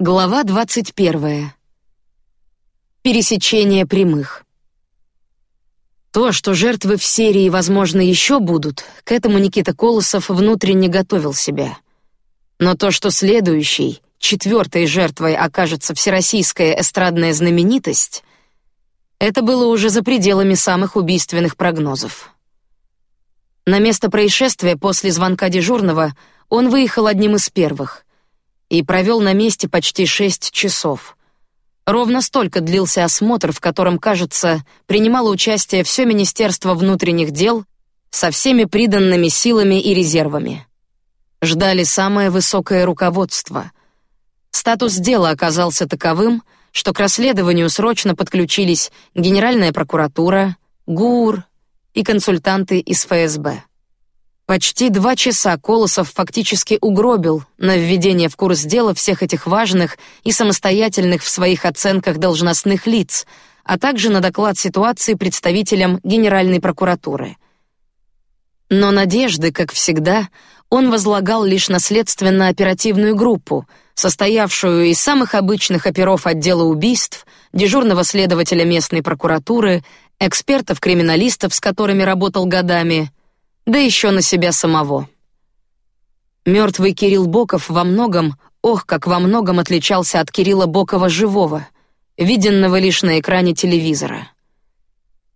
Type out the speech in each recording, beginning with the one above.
Глава двадцать первая. Пересечение прямых. То, что жертвы в серии, возможно, еще будут, к этому Никита Колосов внутренне готовил себя. Но то, что следующей, четвертой жертвой окажется всероссийская эстрадная знаменитость, это было уже за пределами самых убийственных прогнозов. На место происшествия после звонка дежурного он выехал одним из первых и провел на месте почти шесть часов. Ровно столько длился осмотр, в котором, кажется, принимало участие все Министерство внутренних дел со всеми приданными силами и резервами. Ждали самое высокое руководство. Статус дела оказался таковым, что к расследованию срочно подключились Генеральная прокуратура, ГУР и консультанты из ФСБ. Почти два часа Колосов фактически угробил на введение в курс дела всех этих важных и самостоятельных в своих оценках должностных лиц, а также на доклад ситуации представителям Генеральной прокуратуры. Но надежды, как всегда, он возлагал лишь на следственно-оперативную группу, состоявшую из самых обычных оперов отдела убийств, дежурного следователя местной прокуратуры, экспертов-криминалистов, с которыми работал годами, да еще на себя самого. Мертвый Кирилл Боков во многом, ох, как во многом отличался от Кирилла Бокова живого, виденного лишь на экране телевизора.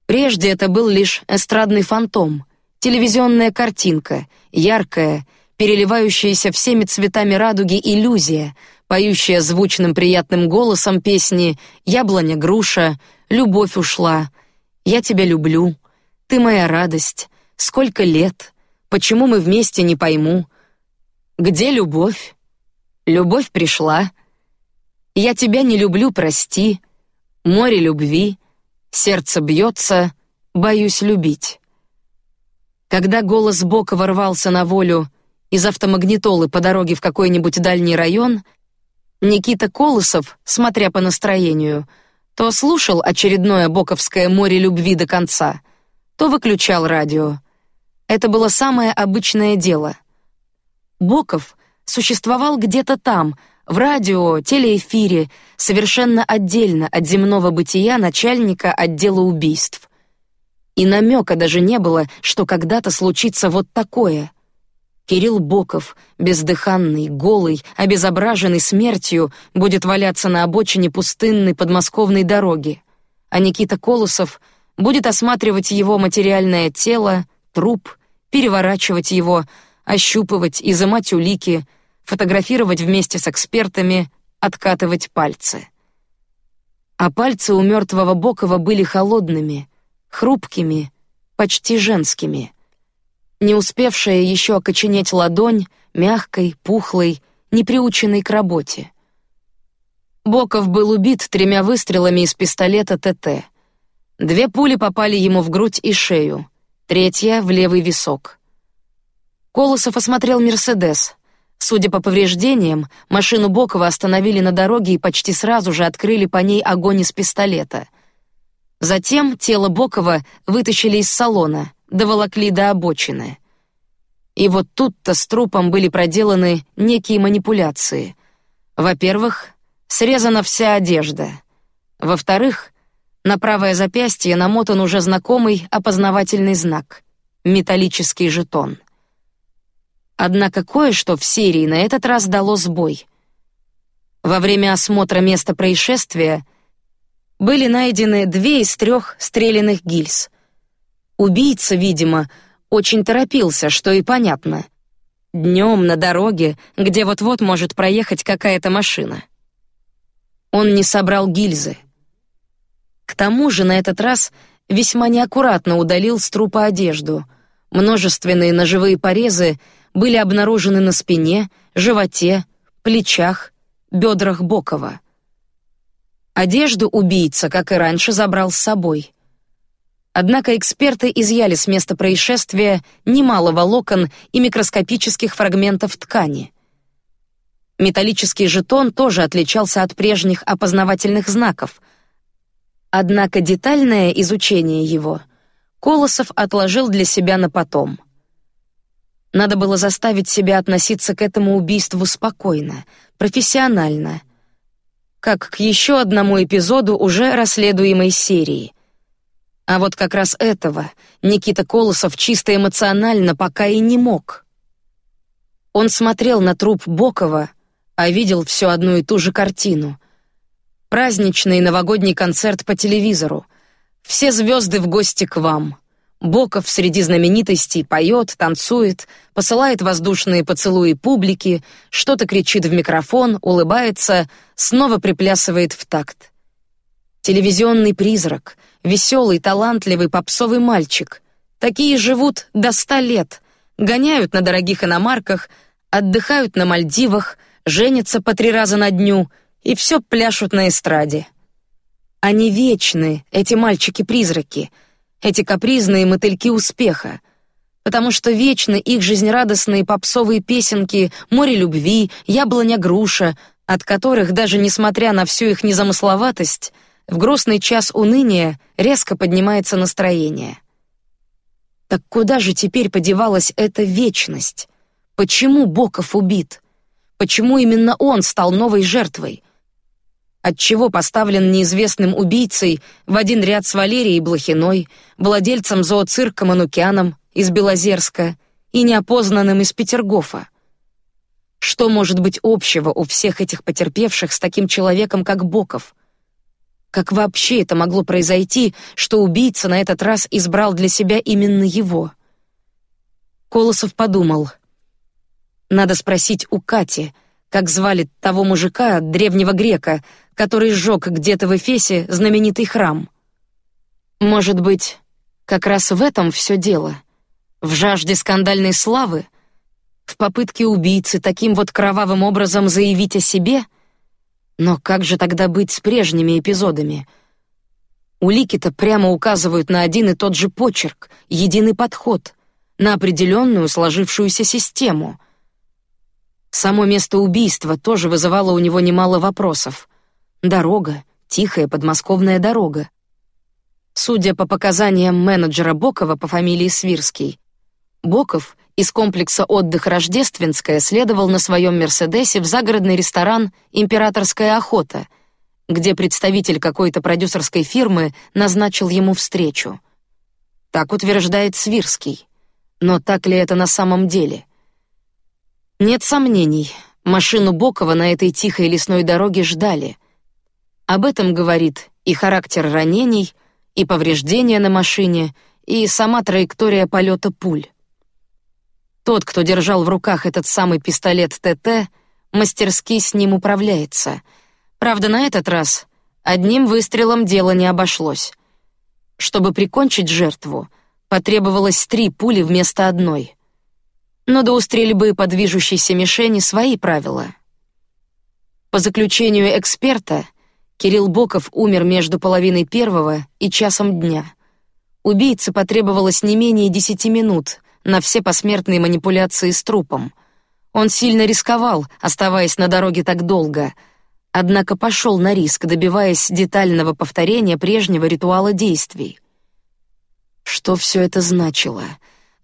Прежде это был лишь эстрадный фантом, телевизионная картинка, яркая, переливающаяся всеми цветами радуги иллюзия, поющая звучным приятным голосом песни «Яблоня, груша», «Любовь ушла», «Я тебя люблю», «Ты моя радость», Сколько лет? Почему мы вместе не пойму? Где любовь? Любовь пришла. Я тебя не люблю, прости. Море любви, сердце бьется, боюсь любить. Когда голос Бока ворвался на волю из автомагнитолы по дороге в какой-нибудь дальний район, Никита Колосов, смотря по настроению, то слушал очередное боковское море любви до конца, то выключал радио. Это было самое обычное дело. Боков существовал где-то там, в радио, телеэфире, совершенно отдельно от земного бытия начальника отдела убийств. И намека даже не было, что когда-то случится вот такое. Кирилл Боков, бездыханный, голый, обезображенный смертью, будет валяться на обочине пустынной подмосковной дороги, а Никита Колосов будет осматривать его материальное тело, труп переворачивать его, ощупывать, изымать улики, фотографировать вместе с экспертами, откатывать пальцы. А пальцы у мертвого Бокова были холодными, хрупкими, почти женскими. Не успевшая еще окоченеть ладонь, мягкой, пухлой, неприученной к работе. Боков был убит тремя выстрелами из пистолета ТТ. Две пули попали ему в грудь и шею третья — в левый висок. Колосов осмотрел «Мерседес». Судя по повреждениям, машину Бокова остановили на дороге и почти сразу же открыли по ней огонь из пистолета. Затем тело Бокова вытащили из салона, доволокли до обочины. И вот тут-то с трупом были проделаны некие манипуляции. Во-первых, срезана вся одежда. Во-вторых, на правое запястье намотан уже знакомый опознавательный знак — металлический жетон. Однако кое-что в серии на этот раз дало сбой. Во время осмотра места происшествия были найдены две из трех стрелянных гильз. Убийца, видимо, очень торопился, что и понятно. Днем на дороге, где вот-вот может проехать какая-то машина. Он не собрал гильзы — к тому же на этот раз весьма неаккуратно удалил с трупа одежду. Множественные ножевые порезы были обнаружены на спине, животе, плечах, бедрах Бокова. Одежду убийца, как и раньше, забрал с собой. Однако эксперты изъяли с места происшествия немало волокон и микроскопических фрагментов ткани. Металлический жетон тоже отличался от прежних опознавательных знаков — Однако детальное изучение его Колосов отложил для себя на потом. Надо было заставить себя относиться к этому убийству спокойно, профессионально, как к еще одному эпизоду уже расследуемой серии. А вот как раз этого Никита Колосов чисто эмоционально пока и не мог. Он смотрел на труп Бокова, а видел все одну и ту же картину. Праздничный новогодний концерт по телевизору. Все звезды в гости к вам. Боков среди знаменитостей поет, танцует, посылает воздушные поцелуи публике, что-то кричит в микрофон, улыбается, снова приплясывает в такт. Телевизионный призрак, веселый, талантливый попсовый мальчик. Такие живут до ста лет, гоняют на дорогих иномарках, отдыхают на Мальдивах, женятся по три раза на дню и все пляшут на эстраде. Они вечны, эти мальчики-призраки — эти капризные мотыльки успеха, потому что вечно их жизнерадостные попсовые песенки «Море любви», «Яблоня-груша», от которых, даже несмотря на всю их незамысловатость, в грустный час уныния резко поднимается настроение. Так куда же теперь подевалась эта вечность? Почему Боков убит? Почему именно он стал новой жертвой? Отчего поставлен неизвестным убийцей в один ряд с Валерией Блохиной, владельцем зооцирка Манукяном из Белозерска и неопознанным из Петергофа. Что может быть общего у всех этих потерпевших с таким человеком, как Боков? Как вообще это могло произойти, что убийца на этот раз избрал для себя именно его? Колосов подумал. Надо спросить у Кати, как звали того мужика, древнего грека, который сжег где-то в Эфесе знаменитый храм. Может быть, как раз в этом все дело, в жажде скандальной славы, в попытке убийцы таким вот кровавым образом заявить о себе. Но как же тогда быть с прежними эпизодами? Улики-то прямо указывают на один и тот же почерк, единый подход, на определенную сложившуюся систему. Само место убийства тоже вызывало у него немало вопросов. Дорога, тихая подмосковная дорога. Судя по показаниям менеджера Бокова по фамилии Свирский, Боков из комплекса отдых Рождественская следовал на своем Мерседесе в загородный ресторан Императорская охота, где представитель какой-то продюсерской фирмы назначил ему встречу. Так утверждает Свирский. Но так ли это на самом деле? Нет сомнений, машину Бокова на этой тихой лесной дороге ждали. Об этом говорит и характер ранений, и повреждения на машине, и сама траектория полета пуль. Тот, кто держал в руках этот самый пистолет ТТ, мастерски с ним управляется. Правда, на этот раз одним выстрелом дело не обошлось. Чтобы прикончить жертву, потребовалось три пули вместо одной. Но до стрельбы по движущейся мишени свои правила. По заключению эксперта, Кирилл Боков умер между половиной первого и часом дня. Убийце потребовалось не менее десяти минут на все посмертные манипуляции с трупом. Он сильно рисковал, оставаясь на дороге так долго, однако пошел на риск, добиваясь детального повторения прежнего ритуала действий. Что все это значило?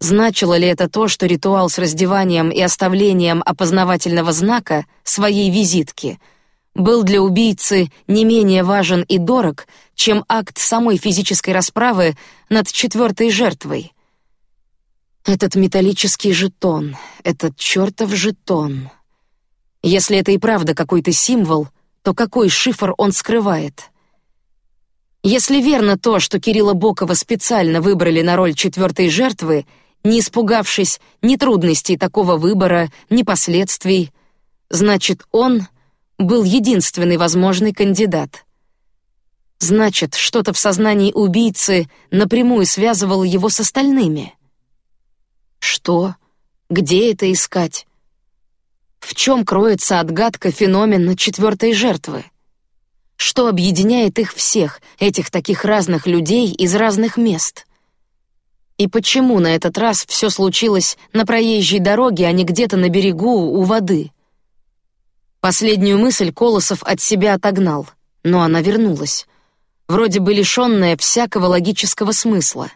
Значило ли это то, что ритуал с раздеванием и оставлением опознавательного знака своей визитки — был для убийцы не менее важен и дорог, чем акт самой физической расправы над четвертой жертвой. Этот металлический жетон, этот чертов жетон. Если это и правда какой-то символ, то какой шифр он скрывает? Если верно то, что Кирилла Бокова специально выбрали на роль четвертой жертвы, не испугавшись ни трудностей такого выбора, ни последствий, значит он был единственный возможный кандидат. Значит, что-то в сознании убийцы напрямую связывало его с остальными. Что? Где это искать? В чем кроется отгадка феномена четвертой жертвы? Что объединяет их всех, этих таких разных людей из разных мест? И почему на этот раз все случилось на проезжей дороге, а не где-то на берегу у воды? Последнюю мысль Колосов от себя отогнал, но она вернулась, вроде бы лишенная всякого логического смысла.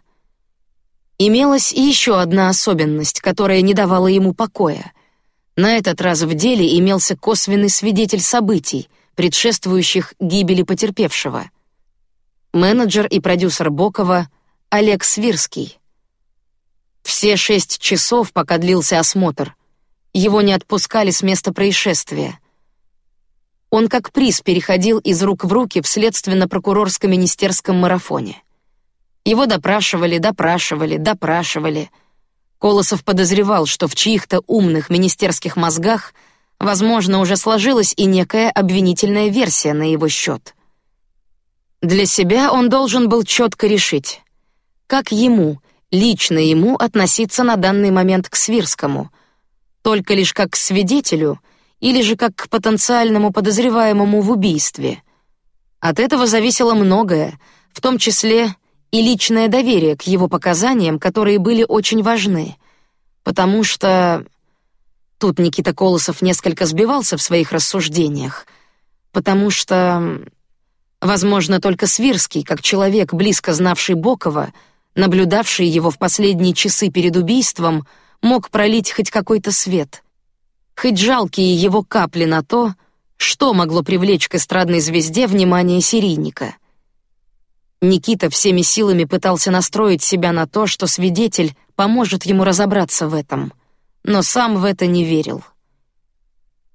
Имелась и еще одна особенность, которая не давала ему покоя. На этот раз в деле имелся косвенный свидетель событий, предшествующих гибели потерпевшего. Менеджер и продюсер Бокова Олег Свирский. Все шесть часов, пока длился осмотр, его не отпускали с места происшествия. Он как приз переходил из рук в руки в следственно-прокурорско-министерском марафоне. Его допрашивали, допрашивали, допрашивали. Колосов подозревал, что в чьих-то умных министерских мозгах, возможно, уже сложилась и некая обвинительная версия на его счет. Для себя он должен был четко решить, как ему, лично ему относиться на данный момент к Свирскому, только лишь как к свидетелю или же как к потенциальному подозреваемому в убийстве. От этого зависело многое, в том числе и личное доверие к его показаниям, которые были очень важны, потому что тут Никита Колосов несколько сбивался в своих рассуждениях, потому что, возможно, только Свирский, как человек близко знавший Бокова, наблюдавший его в последние часы перед убийством, мог пролить хоть какой-то свет, хоть жалкие его капли на то, что могло привлечь к эстрадной звезде внимание серийника. Никита всеми силами пытался настроить себя на то, что свидетель поможет ему разобраться в этом, но сам в это не верил.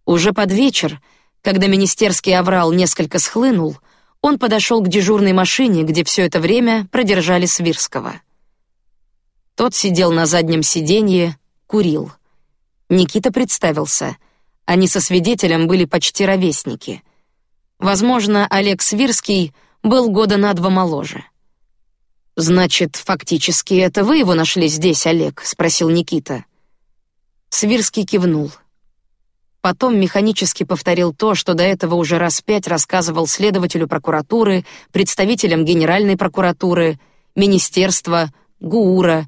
Уже под вечер, когда министерский аврал несколько схлынул, он подошел к дежурной машине, где все это время продержали Свирского. Тот сидел на заднем сиденье, курил. Никита представился. Они со свидетелем были почти ровесники. Возможно, Олег Свирский — был года на два моложе. Значит, фактически это вы его нашли здесь, Олег? – спросил Никита. Свирский кивнул. Потом механически повторил то, что до этого уже раз пять рассказывал следователю прокуратуры, представителям Генеральной прокуратуры, министерства, ГУРа.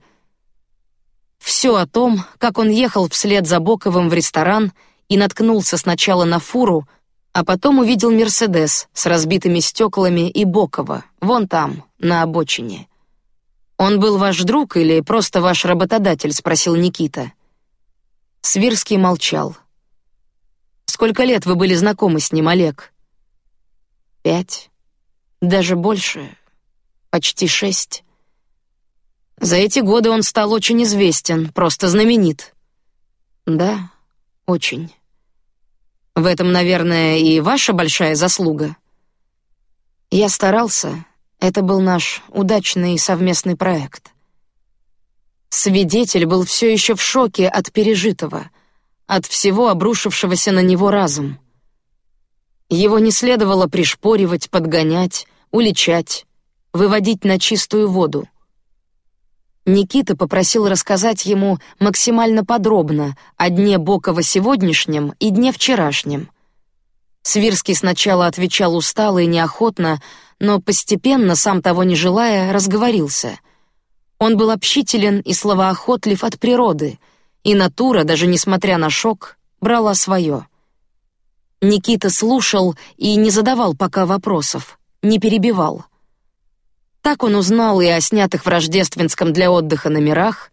Все о том, как он ехал вслед за Боковым в ресторан и наткнулся сначала на фуру, а потом увидел Мерседес с разбитыми стеклами и Бокова, вон там, на обочине. Он был ваш друг или просто ваш работодатель? – спросил Никита. Свирский молчал. Сколько лет вы были знакомы с ним, Олег? Пять, даже больше, почти шесть. За эти годы он стал очень известен, просто знаменит. Да, очень. В этом, наверное, и ваша большая заслуга. Я старался. Это был наш удачный совместный проект. Свидетель был все еще в шоке от пережитого, от всего обрушившегося на него разум. Его не следовало пришпоривать, подгонять, уличать, выводить на чистую воду. Никита попросил рассказать ему максимально подробно о дне Бокова сегодняшнем и дне вчерашнем. Свирский сначала отвечал устало и неохотно, но постепенно, сам того не желая, разговорился. Он был общителен и словоохотлив от природы, и натура, даже несмотря на шок, брала свое. Никита слушал и не задавал пока вопросов, не перебивал. Так он узнал и о снятых в рождественском для отдыха номерах,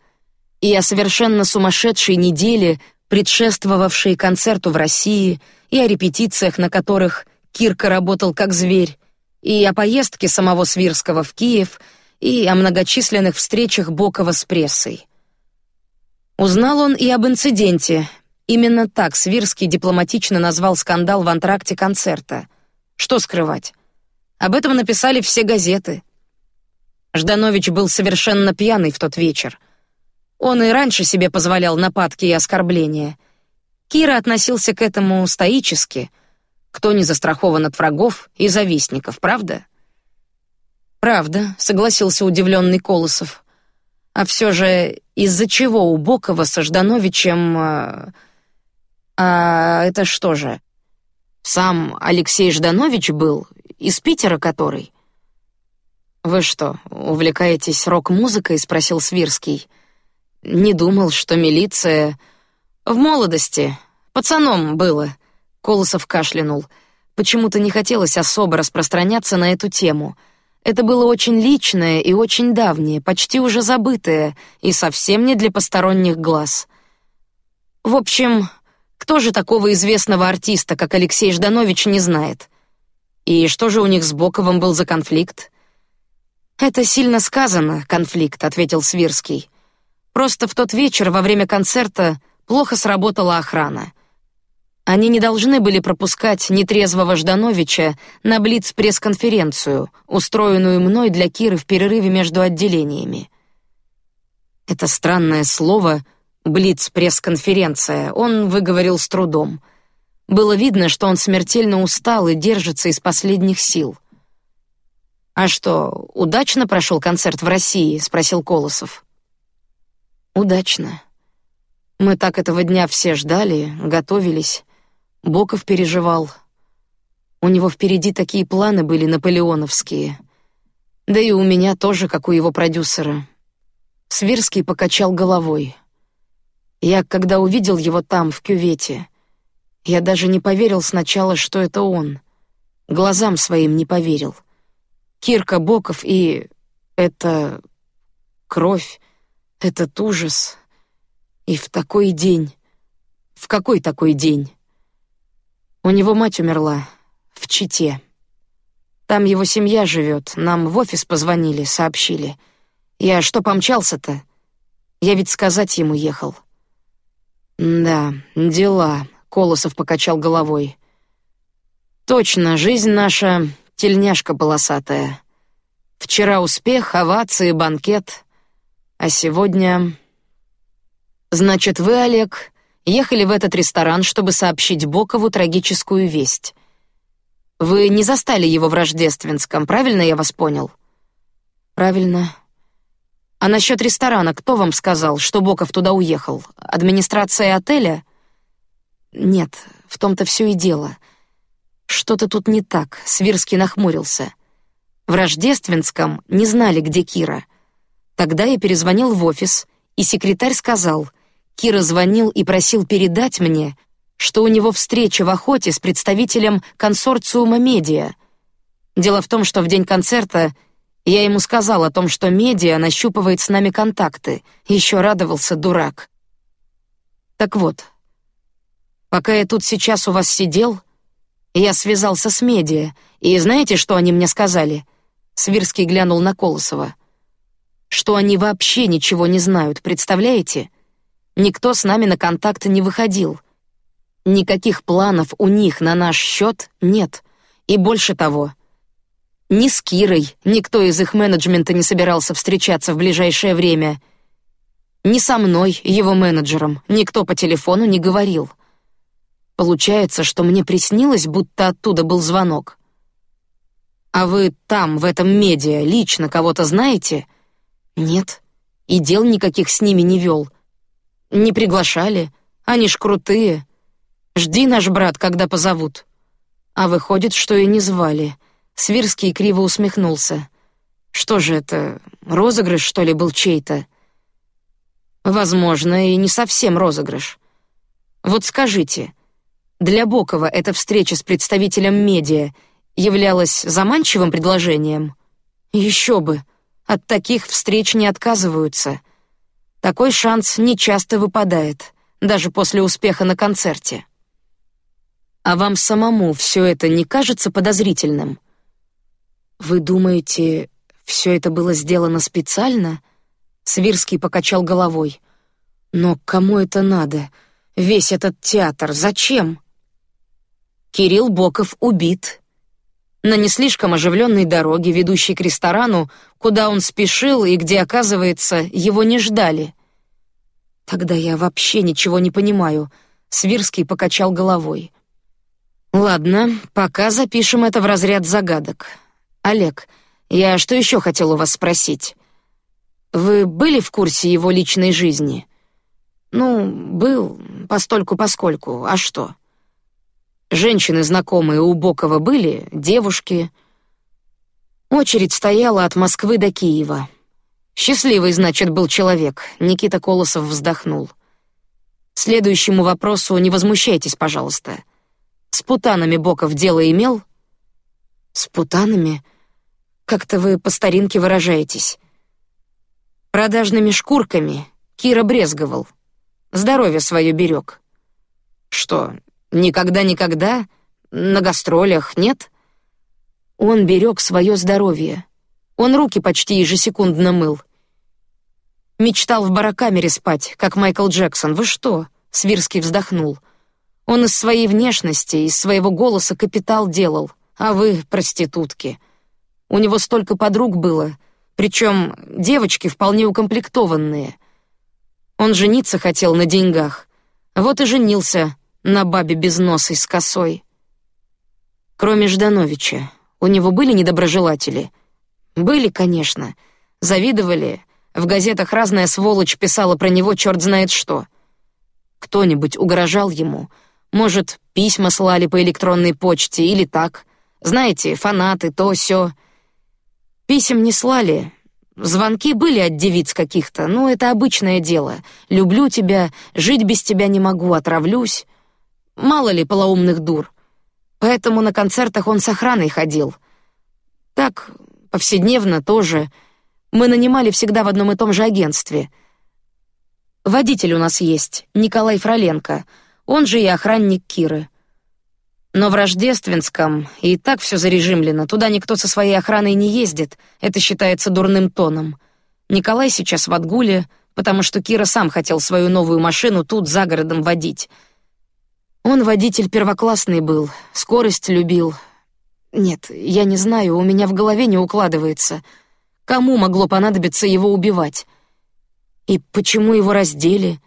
и о совершенно сумасшедшей неделе, предшествовавшей концерту в России, и о репетициях, на которых Кирка работал как зверь, и о поездке самого Свирского в Киев, и о многочисленных встречах Бокова с прессой. Узнал он и об инциденте. Именно так Свирский дипломатично назвал скандал в антракте концерта. Что скрывать? Об этом написали все газеты. Жданович был совершенно пьяный в тот вечер. Он и раньше себе позволял нападки и оскорбления. Кира относился к этому стоически. Кто не застрахован от врагов и завистников, правда? Правда, согласился удивленный Колосов. А все же из-за чего у Бокова со Ждановичем... А, а это что же? Сам Алексей Жданович был из Питера, который. Вы что, увлекаетесь рок-музыкой? – спросил Свирский. Не думал, что милиция в молодости пацаном было. Колосов кашлянул. Почему-то не хотелось особо распространяться на эту тему. Это было очень личное и очень давнее, почти уже забытое и совсем не для посторонних глаз. В общем, Кто же такого известного артиста, как Алексей Жданович, не знает? И что же у них с Боковым был за конфликт? Это сильно сказано, конфликт, ответил Свирский. Просто в тот вечер во время концерта плохо сработала охрана. Они не должны были пропускать нетрезвого Ждановича на блиц-пресс-конференцию, устроенную мной для Киры в перерыве между отделениями. Это странное слово «блиц-пресс-конференция» он выговорил с трудом. Было видно, что он смертельно устал и держится из последних сил. «А что, удачно прошел концерт в России?» — спросил Колосов. «Удачно. Мы так этого дня все ждали, готовились. Боков переживал. У него впереди такие планы были наполеоновские. Да и у меня тоже, как у его продюсера. Свирский покачал головой. Я, когда увидел его там, в кювете, я даже не поверил сначала, что это он. Глазам своим не поверил. Кирка Боков и... это... кровь, этот ужас. И в такой день... В какой такой день? У него мать умерла. В Чите. Там его семья живет. Нам в офис позвонили, сообщили. Я что помчался-то? Я ведь сказать ему ехал. Да, дела. Колосов покачал головой. Точно, жизнь наша тельняшка полосатая. Вчера успех, овации, банкет, а сегодня... Значит, вы, Олег, ехали в этот ресторан, чтобы сообщить Бокову трагическую весть. Вы не застали его в Рождественском, правильно я вас понял? Правильно. А насчет ресторана, кто вам сказал, что Боков туда уехал? Администрация отеля? Нет, в том-то все и дело. Что-то тут не так. Свирский нахмурился. В Рождественском не знали, где Кира. Тогда я перезвонил в офис, и секретарь сказал: Кира звонил и просил передать мне, что у него встреча в охоте с представителем консорциума Медиа. Дело в том, что в день концерта я ему сказал о том, что медиа нащупывает с нами контакты. Еще радовался дурак. Так вот, пока я тут сейчас у вас сидел, я связался с медиа, и знаете, что они мне сказали? Свирский глянул на Колосова. Что они вообще ничего не знают, представляете? Никто с нами на контакт не выходил. Никаких планов у них на наш счет нет. И больше того, ни с Кирой никто из их менеджмента не собирался встречаться в ближайшее время. Ни со мной, его менеджером, никто по телефону не говорил. Получается, что мне приснилось, будто оттуда был звонок. А вы там, в этом медиа, лично кого-то знаете? Нет. И дел никаких с ними не вел. Не приглашали. Они ж крутые. Жди, наш брат, когда позовут. А выходит, что и не звали. Свирский криво усмехнулся. Что же это, розыгрыш что ли был чей-то? Возможно, и не совсем розыгрыш. Вот скажите, для Бокова эта встреча с представителем медиа являлась заманчивым предложением? Еще бы, от таких встреч не отказываются. Такой шанс не часто выпадает, даже после успеха на концерте. А вам самому все это не кажется подозрительным? Вы думаете, все это было сделано специально? Свирский покачал головой. Но кому это надо? Весь этот театр зачем? Кирилл Боков убит. На не слишком оживленной дороге, ведущей к ресторану, куда он спешил и где, оказывается, его не ждали. Тогда я вообще ничего не понимаю. Свирский покачал головой. Ладно, пока запишем это в разряд загадок. Олег, я что еще хотел у вас спросить? Вы были в курсе его личной жизни? Ну, был, постольку поскольку. А что? Женщины знакомые у Бокова были, девушки. Очередь стояла от Москвы до Киева. Счастливый, значит, был человек. Никита Колосов вздохнул. Следующему вопросу не возмущайтесь, пожалуйста. С путанами Боков дело имел? С путанами? Как-то вы по старинке выражаетесь. Продажными шкурками Кира брезговал. Здоровье свое берег. Что, никогда-никогда? На гастролях, нет? Он берег свое здоровье. Он руки почти ежесекундно мыл. Мечтал в барокамере спать, как Майкл Джексон. Вы что? Свирский вздохнул. Он из своей внешности, из своего голоса капитал делал, а вы проститутки. У него столько подруг было, причем девочки вполне укомплектованные. Он жениться хотел на деньгах, вот и женился на бабе без носа и с косой. Кроме Ждановича, у него были недоброжелатели. Были, конечно, завидовали. В газетах разная сволочь писала про него черт знает что. Кто-нибудь угрожал ему, может, письма слали по электронной почте или так. Знаете, фанаты, то все. Писем не слали. Звонки были от девиц каких-то, но это обычное дело. Люблю тебя, жить без тебя не могу, отравлюсь. Мало ли полоумных дур. Поэтому на концертах он с охраной ходил. Так, повседневно тоже. Мы нанимали всегда в одном и том же агентстве. Водитель у нас есть, Николай Фроленко. Он же и охранник Киры. Но в Рождественском и так все зарежимлено. Туда никто со своей охраной не ездит. Это считается дурным тоном. Николай сейчас в отгуле, потому что Кира сам хотел свою новую машину тут за городом водить. Он водитель первоклассный был, скорость любил. Нет, я не знаю, у меня в голове не укладывается. Кому могло понадобиться его убивать? И почему его раздели?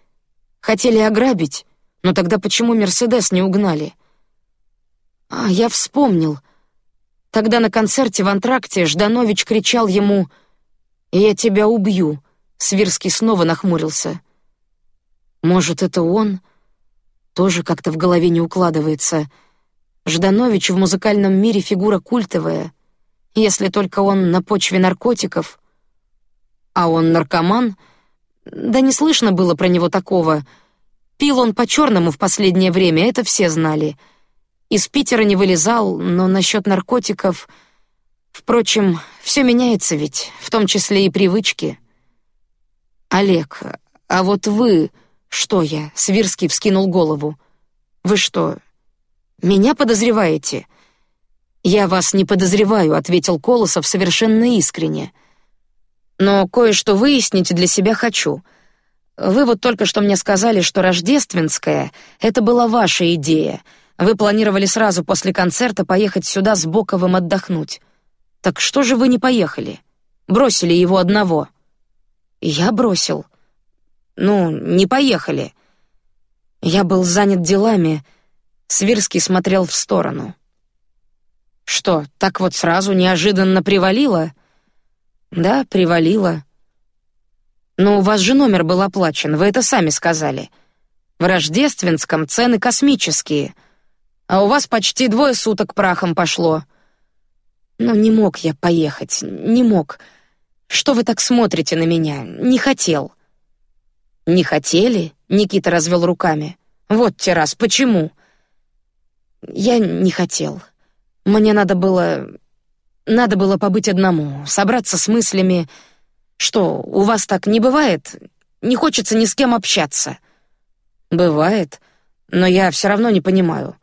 Хотели ограбить, но тогда почему Мерседес не угнали? А, я вспомнил. Тогда на концерте в антракте Жданович кричал ему «Я тебя убью». Свирский снова нахмурился. Может, это он? Тоже как-то в голове не укладывается. Жданович в музыкальном мире фигура культовая, если только он на почве наркотиков. А он наркоман? Да не слышно было про него такого. Пил он по черному в последнее время, это все знали. Из Питера не вылезал, но насчет наркотиков... Впрочем, все меняется ведь, в том числе и привычки. Олег, а вот вы... Что я? Свирский вскинул голову. Вы что, меня подозреваете? Я вас не подозреваю, ответил Колосов совершенно искренне. Но кое-что выяснить для себя хочу. Вы вот только что мне сказали, что рождественская — это была ваша идея — вы планировали сразу после концерта поехать сюда с Боковым отдохнуть. Так что же вы не поехали? Бросили его одного. Я бросил. Ну, не поехали. Я был занят делами. Свирский смотрел в сторону. Что, так вот сразу неожиданно привалило? Да, привалило. Но у вас же номер был оплачен, вы это сами сказали. В Рождественском цены космические — а у вас почти двое суток прахом пошло. Ну не мог я поехать, не мог. Что вы так смотрите на меня? Не хотел. Не хотели? Никита развел руками. Вот те раз. Почему? Я не хотел. Мне надо было, надо было побыть одному, собраться с мыслями. Что у вас так не бывает? Не хочется ни с кем общаться. Бывает, но я все равно не понимаю.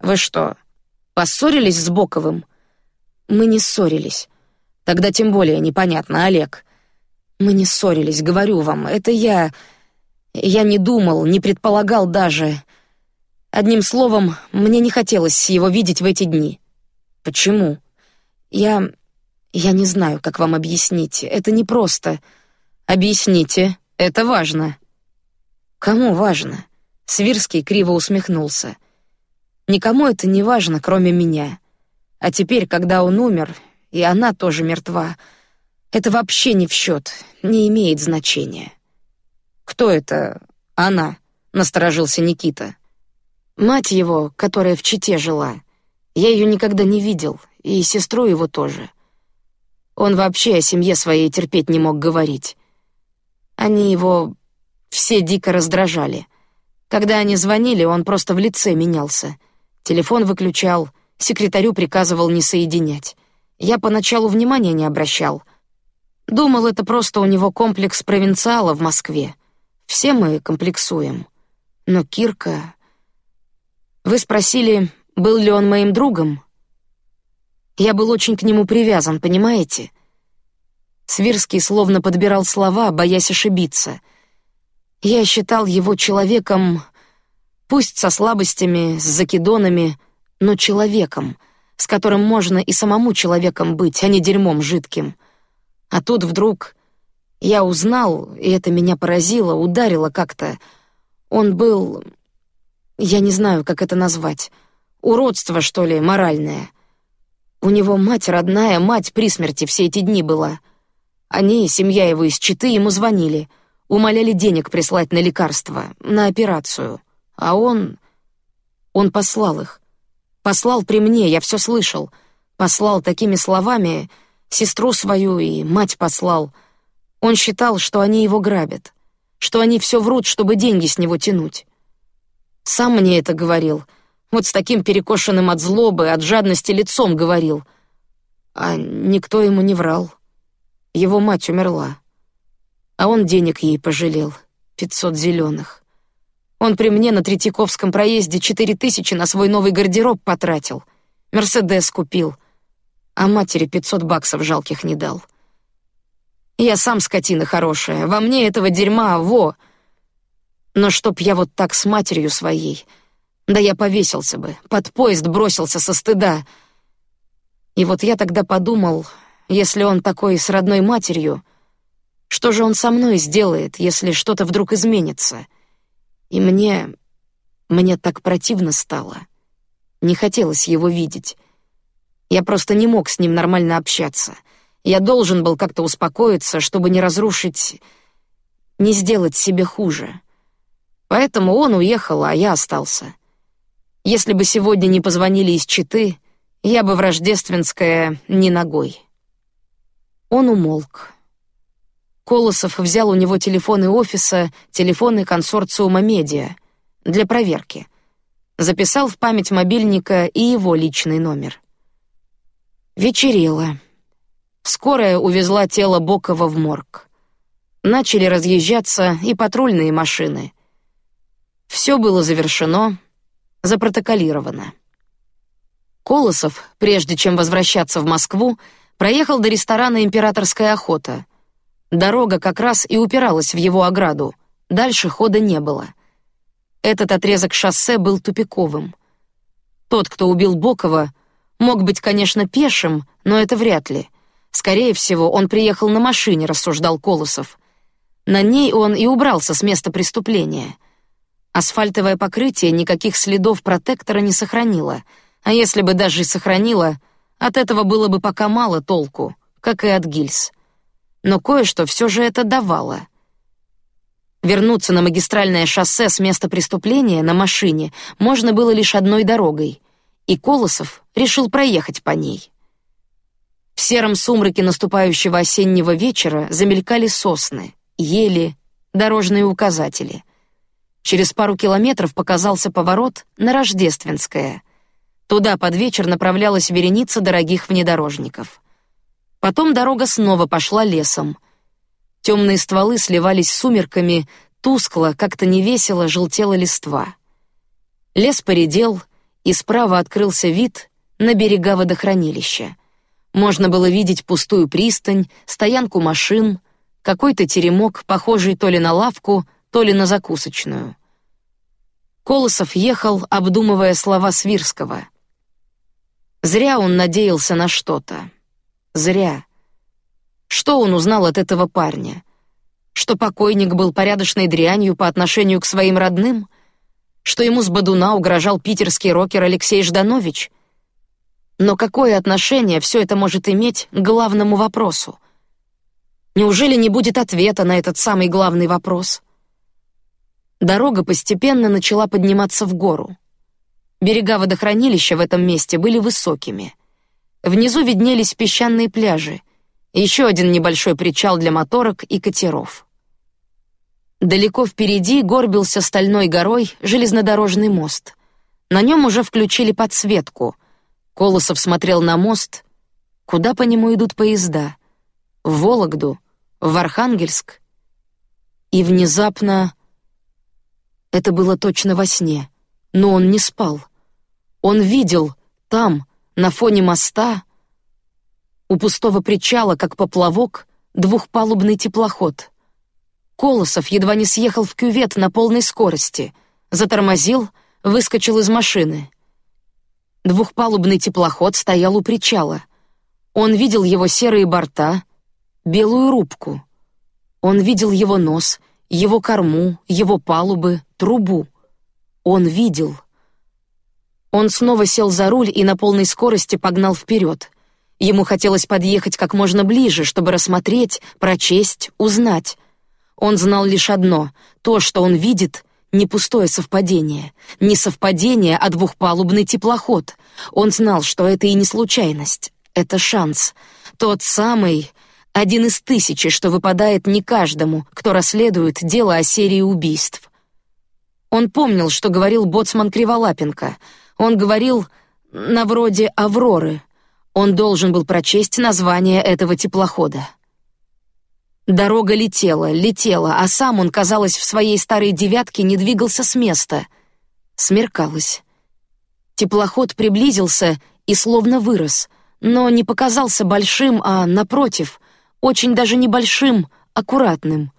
Вы что, поссорились с Боковым? Мы не ссорились. Тогда тем более непонятно, Олег. Мы не ссорились, говорю вам. Это я... Я не думал, не предполагал даже. Одним словом, мне не хотелось его видеть в эти дни. Почему? Я... Я не знаю, как вам объяснить. Это не просто. Объясните. Это важно. Кому важно? Свирский криво усмехнулся. Никому это не важно, кроме меня. А теперь, когда он умер, и она тоже мертва, это вообще не в счет, не имеет значения. Кто это? Она? Насторожился Никита. Мать его, которая в Чите жила. Я ее никогда не видел, и сестру его тоже. Он вообще о семье своей терпеть не мог говорить. Они его все дико раздражали. Когда они звонили, он просто в лице менялся. Телефон выключал, секретарю приказывал не соединять. Я поначалу внимания не обращал. Думал, это просто у него комплекс провинциала в Москве. Все мы комплексуем. Но Кирка... Вы спросили, был ли он моим другом? Я был очень к нему привязан, понимаете? Свирский словно подбирал слова, боясь ошибиться. Я считал его человеком, пусть со слабостями, с закидонами, но человеком, с которым можно и самому человеком быть, а не дерьмом жидким. А тут вдруг я узнал, и это меня поразило, ударило как-то. Он был, я не знаю, как это назвать, уродство что ли, моральное. У него мать родная, мать при смерти все эти дни была. Они, семья его из Читы, ему звонили, умоляли денег прислать на лекарства, на операцию, а он, он послал их, послал при мне, я все слышал, послал такими словами, сестру свою и мать послал. Он считал, что они его грабят, что они все врут, чтобы деньги с него тянуть. Сам мне это говорил, вот с таким перекошенным от злобы, от жадности лицом говорил. А никто ему не врал. Его мать умерла, а он денег ей пожалел, пятьсот зеленых. Он при мне на Третьяковском проезде четыре тысячи на свой новый гардероб потратил, Мерседес купил, а матери пятьсот баксов жалких не дал. Я сам скотина хорошая, во мне этого дерьма во. Но чтоб я вот так с матерью своей, да я повесился бы, под поезд бросился со стыда. И вот я тогда подумал, если он такой с родной матерью, что же он со мной сделает, если что-то вдруг изменится? И мне, мне так противно стало. Не хотелось его видеть. Я просто не мог с ним нормально общаться. Я должен был как-то успокоиться, чтобы не разрушить, не сделать себе хуже. Поэтому он уехал, а я остался. Если бы сегодня не позвонили из Читы, я бы в Рождественское не ногой. Он умолк. Колосов взял у него телефоны офиса, телефоны консорциума медиа для проверки. Записал в память мобильника и его личный номер. Вечерело. Скорая увезла тело Бокова в морг. Начали разъезжаться и патрульные машины. Все было завершено, запротоколировано. Колосов, прежде чем возвращаться в Москву, проехал до ресторана Императорская охота. Дорога как раз и упиралась в его ограду. Дальше хода не было. Этот отрезок шоссе был тупиковым. Тот, кто убил Бокова, мог быть, конечно, пешим, но это вряд ли. Скорее всего, он приехал на машине, рассуждал Колосов. На ней он и убрался с места преступления. Асфальтовое покрытие никаких следов протектора не сохранило, а если бы даже и сохранило, от этого было бы пока мало толку, как и от гильз. Но кое-что все же это давало. Вернуться на магистральное шоссе с места преступления на машине можно было лишь одной дорогой, и Колосов решил проехать по ней. В сером сумраке наступающего осеннего вечера замелькали сосны, ели, дорожные указатели — Через пару километров показался поворот на Рождественское. Туда под вечер направлялась вереница дорогих внедорожников. Потом дорога снова пошла лесом. Темные стволы сливались с сумерками, тускло, как-то невесело желтела листва. Лес поредел, и справа открылся вид на берега водохранилища. Можно было видеть пустую пристань, стоянку машин, какой-то теремок, похожий то ли на лавку, то ли на закусочную. Колосов ехал, обдумывая слова Свирского. Зря он надеялся на что-то. Зря. Что он узнал от этого парня? Что покойник был порядочной дрянью по отношению к своим родным? Что ему с Бадуна угрожал питерский рокер Алексей Жданович? Но какое отношение все это может иметь к главному вопросу? Неужели не будет ответа на этот самый главный вопрос? Дорога постепенно начала подниматься в гору. Берега водохранилища в этом месте были высокими. Внизу виднелись песчаные пляжи, еще один небольшой причал для моторок и катеров. Далеко впереди горбился стальной горой железнодорожный мост. На нем уже включили подсветку. Колосов смотрел на мост. Куда по нему идут поезда? В Вологду, в Архангельск. И внезапно это было точно во сне, но он не спал. Он видел там, на фоне моста, у пустого причала, как поплавок, двухпалубный теплоход. Колосов едва не съехал в кювет на полной скорости, затормозил, выскочил из машины. Двухпалубный теплоход стоял у причала. Он видел его серые борта, белую рубку. Он видел его нос, его корму, его палубы, трубу. Он видел. Он снова сел за руль и на полной скорости погнал вперед. Ему хотелось подъехать как можно ближе, чтобы рассмотреть, прочесть, узнать. Он знал лишь одно: то, что он видит, не пустое совпадение, не совпадение, а двухпалубный теплоход. Он знал, что это и не случайность, это шанс, тот самый, один из тысячи, что выпадает не каждому, кто расследует дело о серии убийств. Он помнил, что говорил боцман Криволапенко. Он говорил на вроде Авроры. Он должен был прочесть название этого теплохода. Дорога летела, летела, а сам он, казалось, в своей старой девятке не двигался с места. Смеркалось. Теплоход приблизился и словно вырос, но не показался большим, а напротив, очень даже небольшим, аккуратным.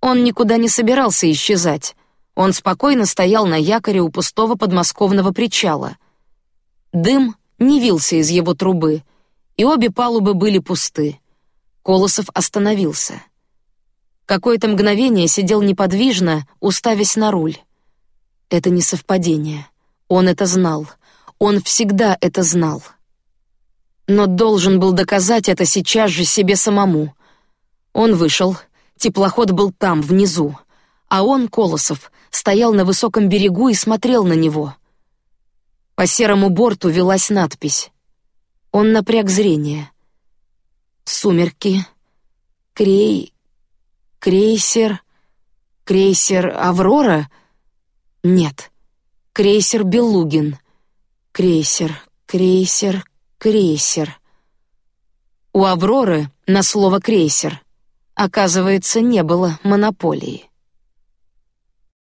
Он никуда не собирался исчезать. Он спокойно стоял на якоре у пустого подмосковного причала. Дым не вился из его трубы, и обе палубы были пусты. Колосов остановился. Какое-то мгновение сидел неподвижно, уставясь на руль. Это не совпадение. Он это знал. Он всегда это знал. Но должен был доказать это сейчас же себе самому. Он вышел. Теплоход был там внизу, а он, Колосов, стоял на высоком берегу и смотрел на него. По серому борту велась надпись. Он напряг зрение. Сумерки. Крей... Крейсер... Крейсер Аврора? Нет. Крейсер Белугин. Крейсер, крейсер, крейсер. У Авроры на слово крейсер, оказывается, не было монополии.